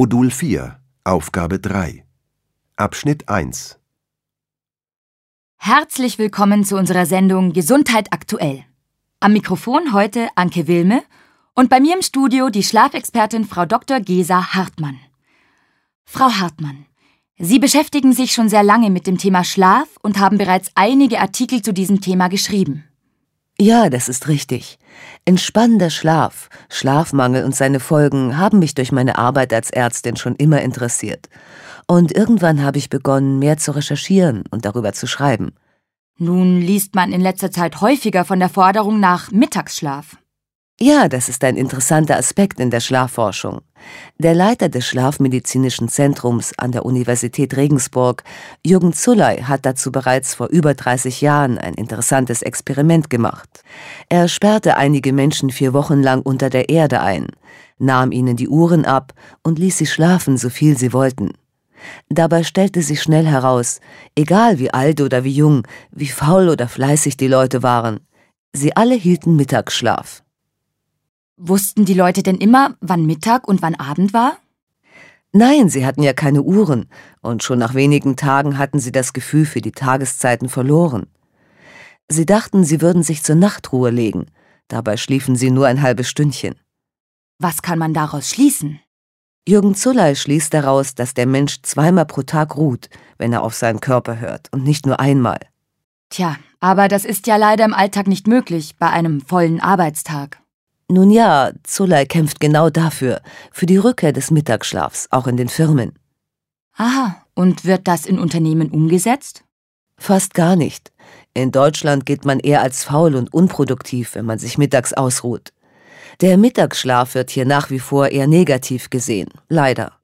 Modul 4, Aufgabe 3. Abschnitt 1. Herzlich willkommen zu unserer Sendung Gesundheit aktuell. Am Mikrofon heute Anke Wilme und bei mir im Studio die Schlafexpertin Frau Dr. Gesa Hartmann. Frau Hartmann, Sie beschäftigen sich schon sehr lange mit dem Thema Schlaf und haben bereits einige Artikel zu diesem Thema geschrieben. Ja, das ist richtig. Entspannender Schlaf, Schlafmangel und seine Folgen haben mich durch meine Arbeit als Ärztin schon immer interessiert. Und irgendwann habe ich begonnen, mehr zu recherchieren und darüber zu schreiben. Nun liest man in letzter Zeit häufiger von der Forderung nach Mittagsschlaf. Ja, das ist ein interessanter Aspekt in der Schlafforschung. Der Leiter des Schlafmedizinischen Zentrums an der Universität Regensburg, Jürgen Zulley, hat dazu bereits vor über 30 Jahren ein interessantes Experiment gemacht. Er sperrte einige Menschen vier Wochen lang unter der Erde ein, nahm ihnen die Uhren ab und ließ sie schlafen, so viel sie wollten. Dabei stellte sich schnell heraus, egal wie alt oder wie jung, wie faul oder fleißig die Leute waren, sie alle hielten Mittagsschlaf. Wussten die Leute denn immer, wann Mittag und wann Abend war? Nein, sie hatten ja keine Uhren, und schon nach wenigen Tagen hatten sie das Gefühl für die Tageszeiten verloren. Sie dachten, sie würden sich zur Nachtruhe legen, dabei schliefen sie nur ein halbes Stündchen. Was kann man daraus schließen? Jürgen Zulley schließt daraus, dass der Mensch zweimal pro Tag ruht, wenn er auf seinen Körper hört, und nicht nur einmal. Tja, aber das ist ja leider im Alltag nicht möglich, bei einem vollen Arbeitstag. Nun ja, Zulay kämpft genau dafür, für die Rückkehr des Mittagsschlafs, auch in den Firmen. Aha, und wird das in Unternehmen umgesetzt? Fast gar nicht. In Deutschland gilt man eher als faul und unproduktiv, wenn man sich mittags ausruht. Der Mittagsschlaf wird hier nach wie vor eher negativ gesehen, leider.